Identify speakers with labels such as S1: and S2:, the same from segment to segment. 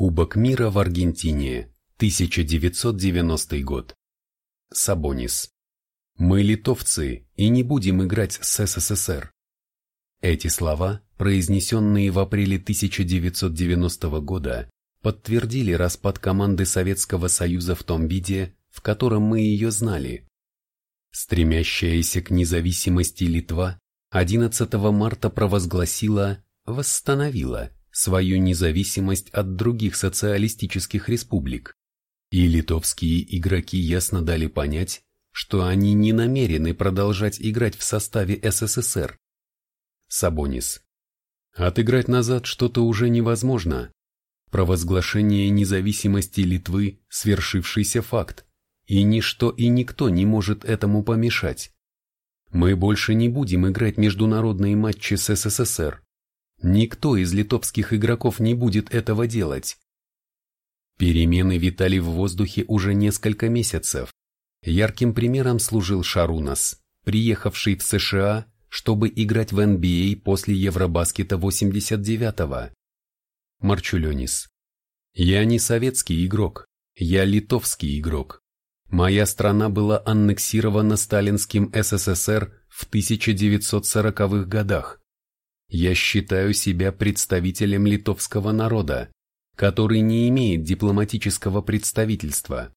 S1: Кубок мира в Аргентине, 1990 год. Сабонис. Мы литовцы и не будем играть с СССР. Эти слова, произнесенные в апреле 1990 года, подтвердили распад команды Советского Союза в том виде, в котором мы ее знали. Стремящаяся к независимости Литва 11 марта провозгласила, восстановила свою независимость от других социалистических республик, и литовские игроки ясно дали понять, что они не намерены продолжать играть в составе СССР. Сабонис. Отыграть назад что-то уже невозможно. Провозглашение независимости Литвы – свершившийся факт, и ничто и никто не может этому помешать. Мы больше не будем играть международные матчи с СССР. Никто из литовских игроков не будет этого делать. Перемены витали в воздухе уже несколько месяцев. Ярким примером служил Шарунас, приехавший в США, чтобы играть в NBA а после Евробаскета 89-го. Марчуленис. Я не советский игрок, я литовский игрок. Моя страна была аннексирована сталинским СССР в 1940-х годах. Я считаю себя представителем литовского народа, который не имеет дипломатического представительства.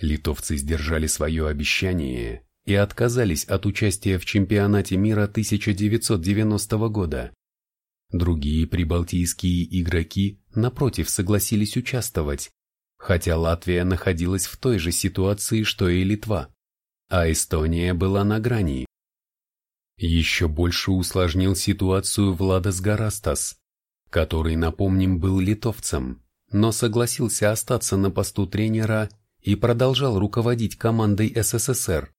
S1: Литовцы сдержали свое обещание и отказались от участия в чемпионате мира 1990 года. Другие прибалтийские игроки, напротив, согласились участвовать, хотя Латвия находилась в той же ситуации, что и Литва, а Эстония была на грани. Еще больше усложнил ситуацию Владас Гарастас, который, напомним, был литовцем, но согласился остаться на посту тренера и продолжал руководить командой СССР.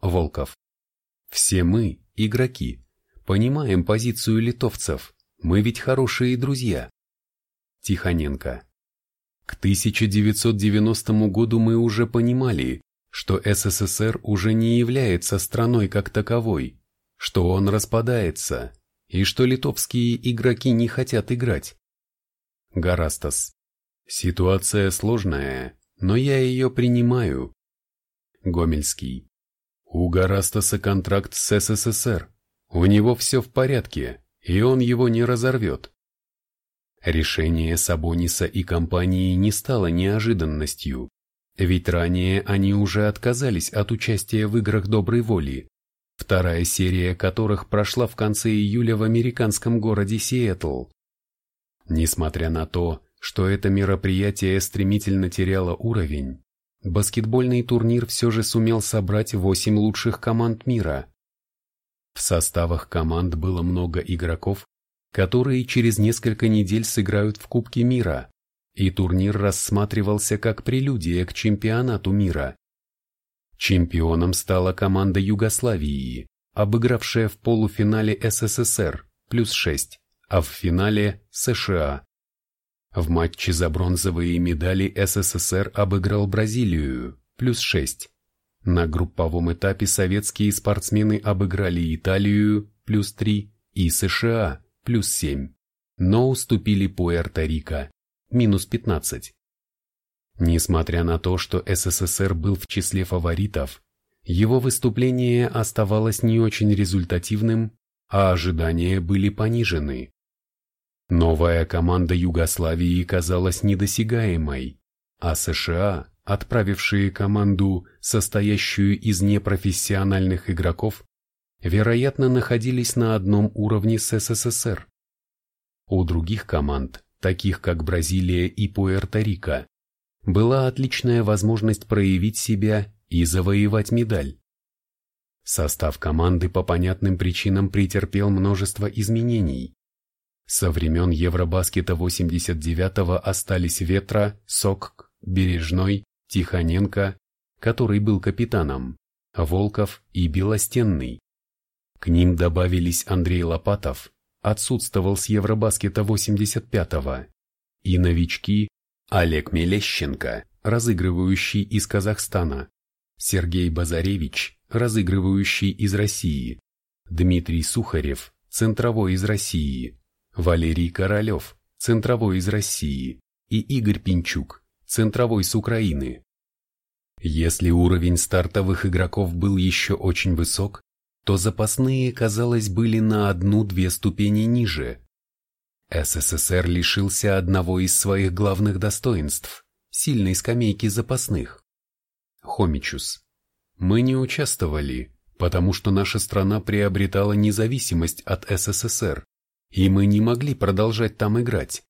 S1: Волков. Все мы, игроки, понимаем позицию литовцев, мы ведь хорошие друзья. Тихоненко. К 1990 году мы уже понимали, что СССР уже не является страной как таковой, что он распадается и что литовские игроки не хотят играть. Гарастас. Ситуация сложная, но я ее принимаю. Гомельский. У Гарастаса контракт с СССР. У него все в порядке, и он его не разорвет. Решение Сабониса и компании не стало неожиданностью, ведь ранее они уже отказались от участия в играх доброй воли, вторая серия которых прошла в конце июля в американском городе Сиэтл. Несмотря на то, что это мероприятие стремительно теряло уровень, баскетбольный турнир все же сумел собрать восемь лучших команд мира. В составах команд было много игроков, которые через несколько недель сыграют в Кубке мира, и турнир рассматривался как прелюдия к чемпионату мира. Чемпионом стала команда Югославии, обыгравшая в полуфинале СССР плюс 6, а в финале США. В матче за бронзовые медали СССР обыграл Бразилию плюс 6. На групповом этапе советские спортсмены обыграли Италию плюс 3 и США плюс 7, но уступили Пуэрто-Рико минус 15. Несмотря на то, что СССР был в числе фаворитов, его выступление оставалось не очень результативным, а ожидания были понижены. Новая команда Югославии казалась недосягаемой, а США, отправившие команду, состоящую из непрофессиональных игроков, вероятно, находились на одном уровне с СССР. У других команд, таких как Бразилия и Пуэрто-Рико, была отличная возможность проявить себя и завоевать медаль. Состав команды по понятным причинам претерпел множество изменений. Со времен Евробаскета 89-го остались Ветра, Сок, Бережной, Тихоненко, который был капитаном, Волков и Белостенный. К ним добавились Андрей Лопатов, отсутствовал с Евробаскета 85-го, и новички Олег Мелещенко, разыгрывающий из Казахстана, Сергей Базаревич, разыгрывающий из России, Дмитрий Сухарев, центровой из России, Валерий Королев, центровой из России, и Игорь Пинчук, центровой с Украины. Если уровень стартовых игроков был еще очень высок, то запасные, казалось, были на одну-две ступени ниже. СССР лишился одного из своих главных достоинств – сильной скамейки запасных. Хомичус. Мы не участвовали, потому что наша страна приобретала независимость от СССР, и мы не могли продолжать там играть.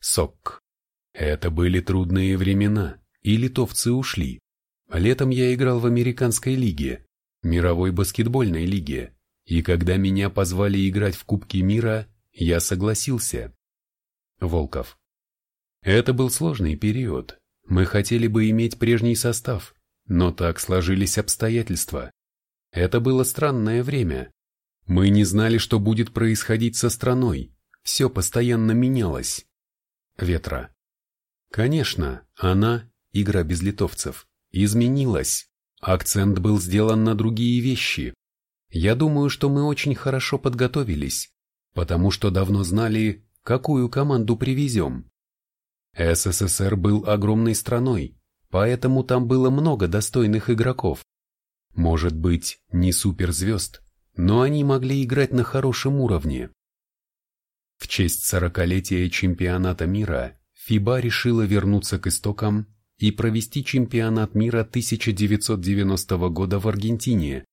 S1: Сок. Это были трудные времена, и литовцы ушли. Летом я играл в американской лиге, мировой баскетбольной лиге, и когда меня позвали играть в Кубки мира, я согласился. Волков. Это был сложный период. Мы хотели бы иметь прежний состав, но так сложились обстоятельства. Это было странное время. Мы не знали, что будет происходить со страной. Все постоянно менялось. Ветра. Конечно, она, игра без литовцев, изменилась. Акцент был сделан на другие вещи. Я думаю, что мы очень хорошо подготовились, потому что давно знали, какую команду привезем. СССР был огромной страной, поэтому там было много достойных игроков. Может быть, не суперзвезд, но они могли играть на хорошем уровне. В честь сорокалетия чемпионата мира ФИБА решила вернуться к истокам и провести чемпионат мира 1990 года в Аргентине,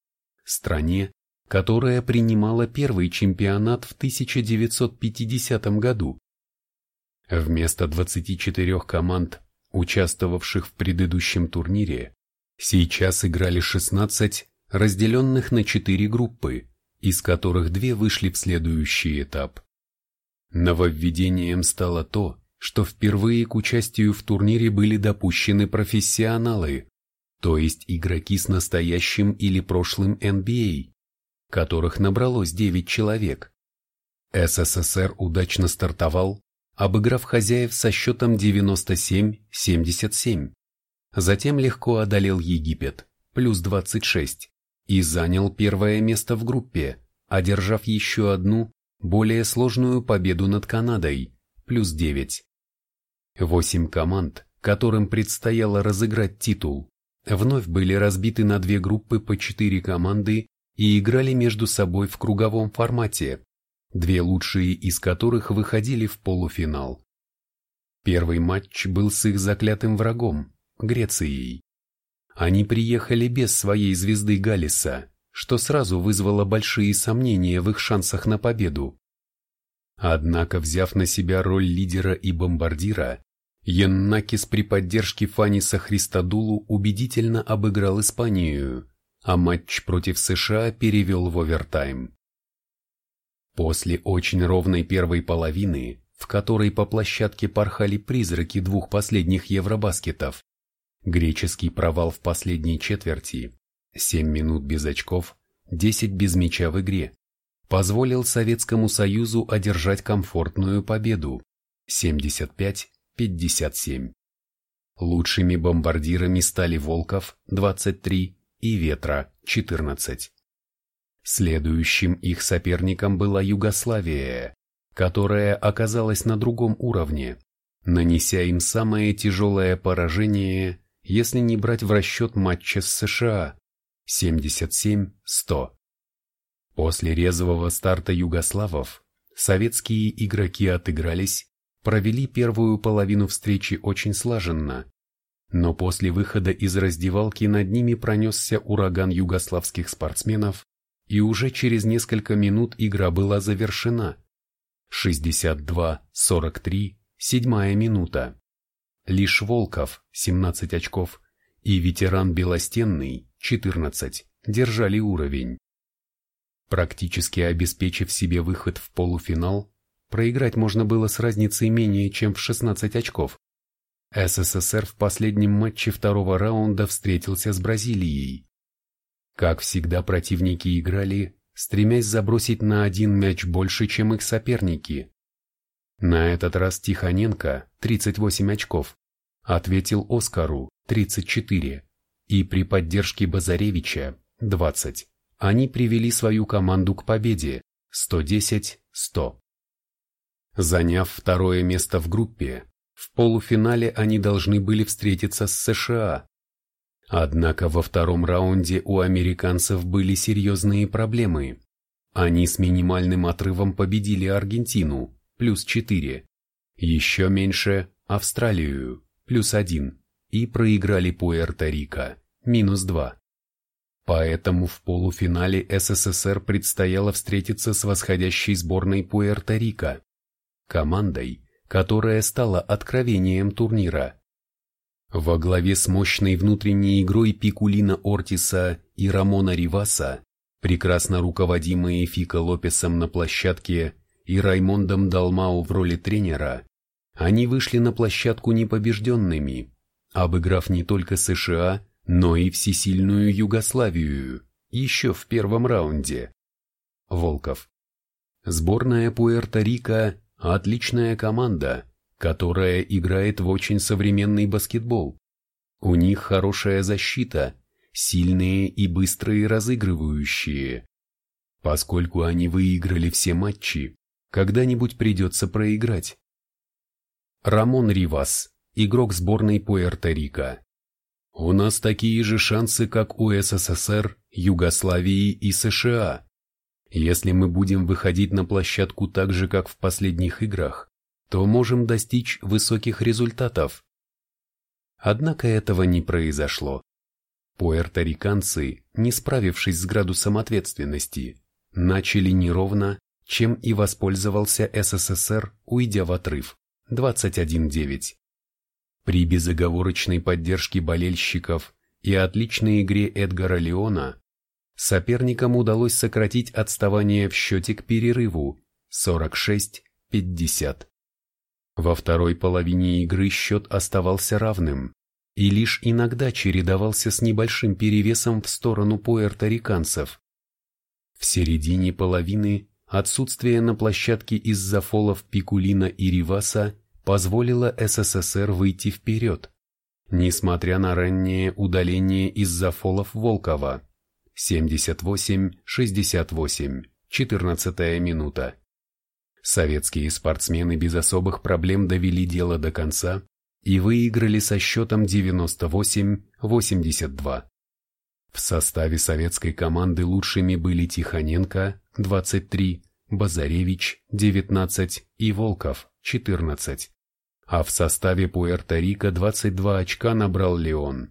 S1: стране, которая принимала первый чемпионат в 1950 году. Вместо 24 команд, участвовавших в предыдущем турнире, сейчас играли 16, разделенных на 4 группы, из которых две вышли в следующий этап. Нововведением стало то, что впервые к участию в турнире были допущены профессионалы, то есть игроки с настоящим или прошлым NBA, которых набралось 9 человек. СССР удачно стартовал, обыграв хозяев со счетом 97-77. Затем легко одолел Египет, плюс 26, и занял первое место в группе, одержав еще одну, более сложную победу над Канадой, плюс 9. Восемь команд, которым предстояло разыграть титул, вновь были разбиты на две группы по четыре команды и играли между собой в круговом формате, две лучшие из которых выходили в полуфинал. Первый матч был с их заклятым врагом – Грецией. Они приехали без своей звезды Галиса, что сразу вызвало большие сомнения в их шансах на победу. Однако, взяв на себя роль лидера и бомбардира, Яннакис при поддержке Фаниса Христодулу убедительно обыграл Испанию, а матч против США перевел в овертайм. После очень ровной первой половины, в которой по площадке порхали призраки двух последних евробаскетов, греческий провал в последней четверти, 7 минут без очков, 10 без мяча в игре, позволил Советскому Союзу одержать комфортную победу 75 57. Лучшими бомбардирами стали Волков 23 и Ветра 14. Следующим их соперником была Югославия, которая оказалась на другом уровне, нанеся им самое тяжелое поражение, если не брать в расчет матча с США 77-100. После резвого старта югославов советские игроки отыгрались провели первую половину встречи очень слаженно, но после выхода из раздевалки над ними пронесся ураган югославских спортсменов, и уже через несколько минут игра была завершена. 62-43, седьмая минута. Лишь Волков, 17 очков, и ветеран Белостенный, 14, держали уровень. Практически обеспечив себе выход в полуфинал, Проиграть можно было с разницей менее чем в 16 очков. СССР в последнем матче второго раунда встретился с Бразилией. Как всегда противники играли, стремясь забросить на один мяч больше, чем их соперники. На этот раз Тихоненко, 38 очков, ответил Оскару, 34, и при поддержке Базаревича, 20, они привели свою команду к победе, 110-100. Заняв второе место в группе, в полуфинале они должны были встретиться с США. Однако во втором раунде у американцев были серьезные проблемы. Они с минимальным отрывом победили Аргентину, плюс 4, еще меньше – Австралию, плюс 1, и проиграли Пуэрто-Рико, минус 2. Поэтому в полуфинале СССР предстояло встретиться с восходящей сборной Пуэрто-Рико, командой, которая стала откровением турнира. Во главе с мощной внутренней игрой Пикулина Ортиса и Рамона Риваса, прекрасно руководимые Фика Лопесом на площадке и Раймондом Далмау в роли тренера, они вышли на площадку непобежденными, обыграв не только США, но и всесильную Югославию, еще в первом раунде. Волков. Сборная Пуэрто-Рико – отличная команда, которая играет в очень современный баскетбол. У них хорошая защита, сильные и быстрые разыгрывающие. Поскольку они выиграли все матчи, когда-нибудь придется проиграть. Рамон Ривас, игрок сборной Пуэрто-Рико. У нас такие же шансы, как у СССР, Югославии и США. Если мы будем выходить на площадку так же, как в последних играх, то можем достичь высоких результатов. Однако этого не произошло. Пуэрториканцы, не справившись с градусом ответственности, начали неровно, чем и воспользовался СССР, уйдя в отрыв 21-9. При безоговорочной поддержке болельщиков и отличной игре Эдгара Леона соперникам удалось сократить отставание в счете к перерыву 46-50. Во второй половине игры счет оставался равным и лишь иногда чередовался с небольшим перевесом в сторону пуэрториканцев. В середине половины отсутствие на площадке из-за фолов Пикулина и Риваса позволило СССР выйти вперед, несмотря на раннее удаление из-за фолов Волкова 78-68, 14 минута. Советские спортсмены без особых проблем довели дело до конца и выиграли со счетом 98-82. В составе советской команды лучшими были Тихоненко 23, Базаревич 19 и Волков 14 а в составе Пуэрто-Рико 22 очка набрал Леон.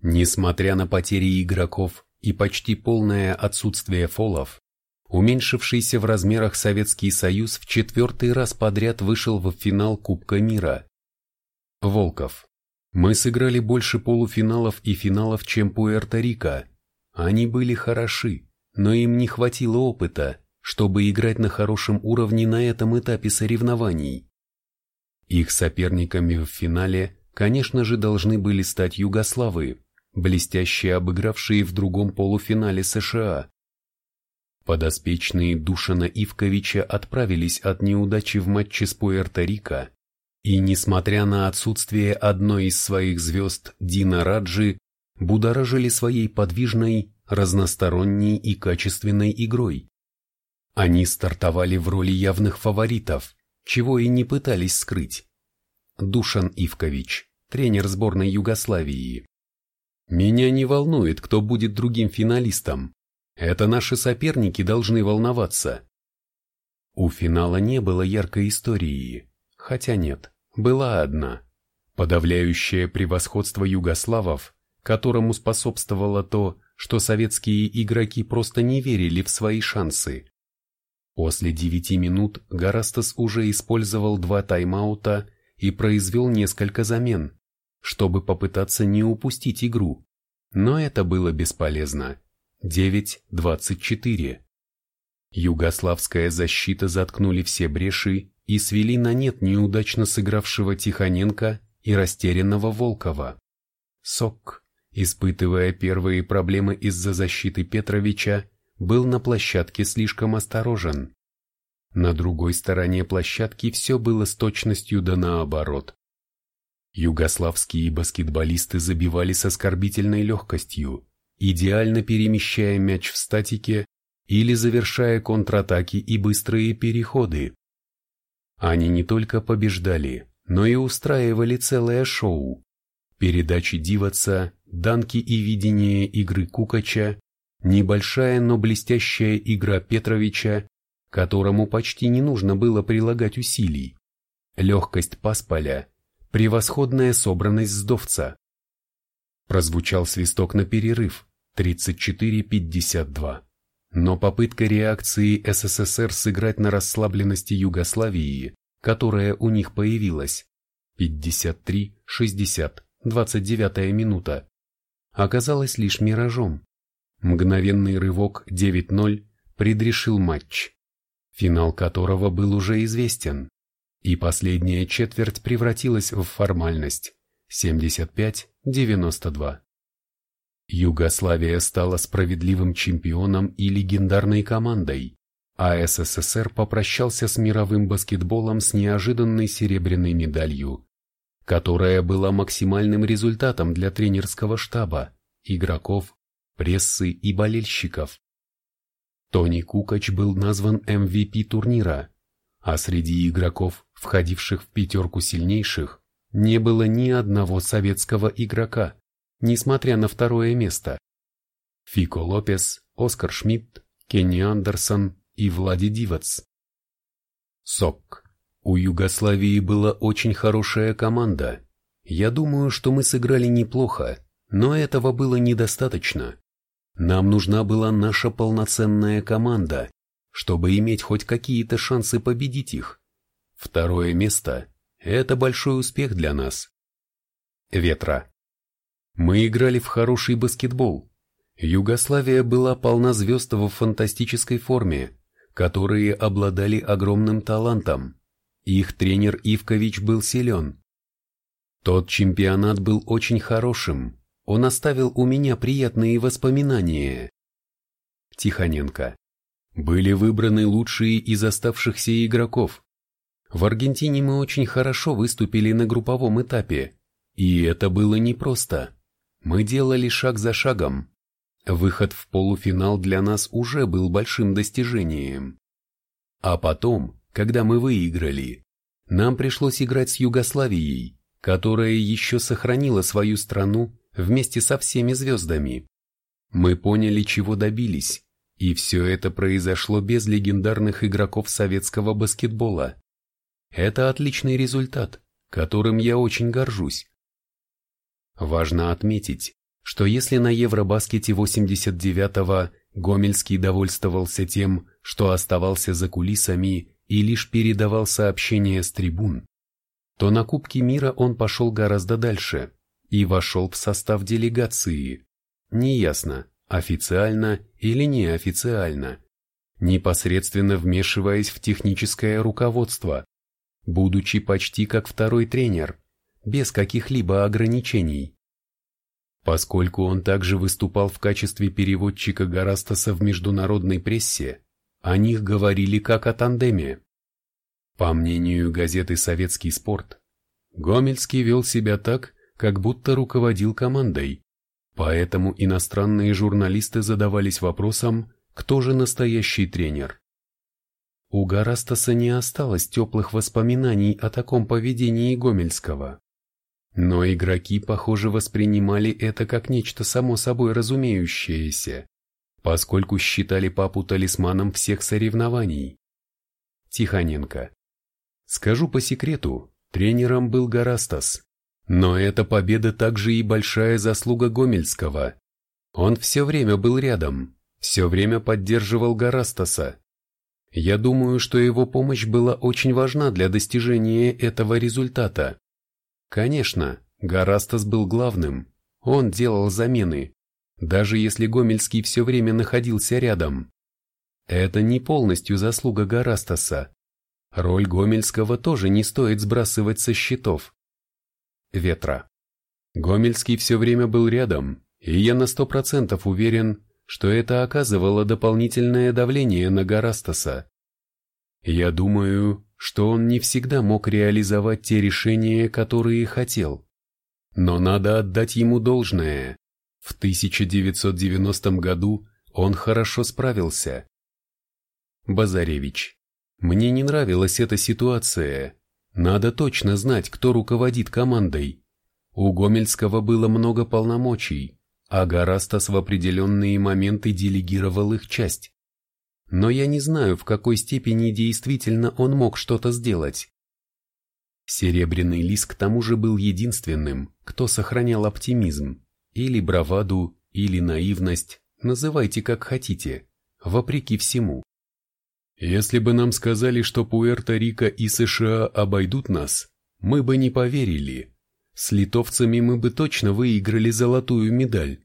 S1: Несмотря на потери игроков и почти полное отсутствие фолов, уменьшившийся в размерах Советский Союз в четвертый раз подряд вышел в финал Кубка мира. Волков. Мы сыграли больше полуфиналов и финалов, чем Пуэрто-Рико. Они были хороши, но им не хватило опыта, чтобы играть на хорошем уровне на этом этапе соревнований. Их соперниками в финале, конечно же, должны были стать югославы, блестяще обыгравшие в другом полуфинале США. Подоспечные Душана Ивковича отправились от неудачи в матче с Пуэрто-Рико, и, несмотря на отсутствие одной из своих звезд Дина Раджи, будоражили своей подвижной, разносторонней и качественной игрой. Они стартовали в роли явных фаворитов, чего и не пытались скрыть. Душан Ивкович, тренер сборной Югославии. Меня не волнует, кто будет другим финалистом. Это наши соперники должны волноваться. У финала не было яркой истории, хотя нет, была одна. Подавляющее превосходство югославов, которому способствовало то, что советские игроки просто не верили в свои шансы. После девяти минут Гарастас уже использовал два тайм-аута и произвел несколько замен, чтобы попытаться не упустить игру. Но это было бесполезно. 9-24. Югославская защита заткнули все бреши и свели на нет неудачно сыгравшего Тихоненко и растерянного Волкова. Сок, испытывая первые проблемы из-за защиты Петровича, был на площадке слишком осторожен. На другой стороне площадки все было с точностью да наоборот. Югославские баскетболисты забивали с оскорбительной легкостью, идеально перемещая мяч в статике или завершая контратаки и быстрые переходы. Они не только побеждали, но и устраивали целое шоу. Передачи Диваца, Данки и видение игры Кукача, небольшая, но блестящая игра Петровича, которому почти не нужно было прилагать усилий, легкость Пасполя, превосходная собранность Сдовца. Прозвучал свисток на перерыв 34-52. Но попытка реакции СССР сыграть на расслабленности Югославии, которая у них появилась, 53-60, 29 минута, оказалась лишь миражом. Мгновенный рывок 9-0 предрешил матч, финал которого был уже известен, и последняя четверть превратилась в формальность 75-92. Югославия стала справедливым чемпионом и легендарной командой, а СССР попрощался с мировым баскетболом с неожиданной серебряной медалью, которая была максимальным результатом для тренерского штаба, игроков, прессы и болельщиков. Тони Кукач был назван MVP турнира, а среди игроков, входивших в пятерку сильнейших, не было ни одного советского игрока, несмотря на второе место. Фико Лопес, Оскар Шмидт, Кенни Андерсон и Влади Дивац. СОК. У Югославии была очень хорошая команда. Я думаю, что мы сыграли неплохо, но этого было недостаточно. Нам нужна была наша полноценная команда, чтобы иметь хоть какие-то шансы победить их. Второе место – это большой успех для нас. Ветра. Мы играли в хороший баскетбол. Югославия была полна звезд в фантастической форме, которые обладали огромным талантом. Их тренер Ивкович был силен. Тот чемпионат был очень хорошим, он оставил у меня приятные воспоминания. Тихоненко. Были выбраны лучшие из оставшихся игроков. В Аргентине мы очень хорошо выступили на групповом этапе, и это было непросто. Мы делали шаг за шагом. Выход в полуфинал для нас уже был большим достижением. А потом, когда мы выиграли, нам пришлось играть с Югославией, которая еще сохранила свою страну вместе со всеми звездами. Мы поняли, чего добились, и все это произошло без легендарных игроков советского баскетбола. Это отличный результат, которым я очень горжусь. Важно отметить, что если на Евробаскете 89-го Гомельский довольствовался тем, что оставался за кулисами и лишь передавал сообщения с трибун, то на Кубке мира он пошел гораздо дальше и вошел в состав делегации. Неясно, официально или неофициально, непосредственно вмешиваясь в техническое руководство, будучи почти как второй тренер, без каких-либо ограничений. Поскольку он также выступал в качестве переводчика Гарастаса в международной прессе, о них говорили как о тандеме. По мнению газеты «Советский спорт», Гомельский вел себя так, как будто руководил командой, поэтому иностранные журналисты задавались вопросом, кто же настоящий тренер. У Гарастаса не осталось теплых воспоминаний о таком поведении Гомельского. Но игроки, похоже, воспринимали это как нечто само собой разумеющееся, поскольку считали папу талисманом всех соревнований. Тихоненко. Скажу по секрету, тренером был Гарастас. Но эта победа также и большая заслуга Гомельского. Он все время был рядом, все время поддерживал Гарастаса. Я думаю, что его помощь была очень важна для достижения этого результата. Конечно, Гарастас был главным, он делал замены, даже если Гомельский все время находился рядом. Это не полностью заслуга Гарастаса. Роль Гомельского тоже не стоит сбрасывать со счетов. Ветра. Гомельский все время был рядом, и я на сто процентов уверен, что это оказывало дополнительное давление на Гарастаса. Я думаю, что он не всегда мог реализовать те решения, которые хотел. Но надо отдать ему должное. В 1990 году он хорошо справился. Базаревич. Мне не нравилась эта ситуация. Надо точно знать, кто руководит командой. У Гомельского было много полномочий, а Гарастас в определенные моменты делегировал их часть. Но я не знаю, в какой степени действительно он мог что-то сделать. Серебряный лис к тому же был единственным, кто сохранял оптимизм, или браваду, или наивность, называйте как хотите, вопреки всему. Если бы нам сказали, что Пуэрто-Рико и США обойдут нас, мы бы не поверили. С литовцами мы бы точно выиграли золотую медаль.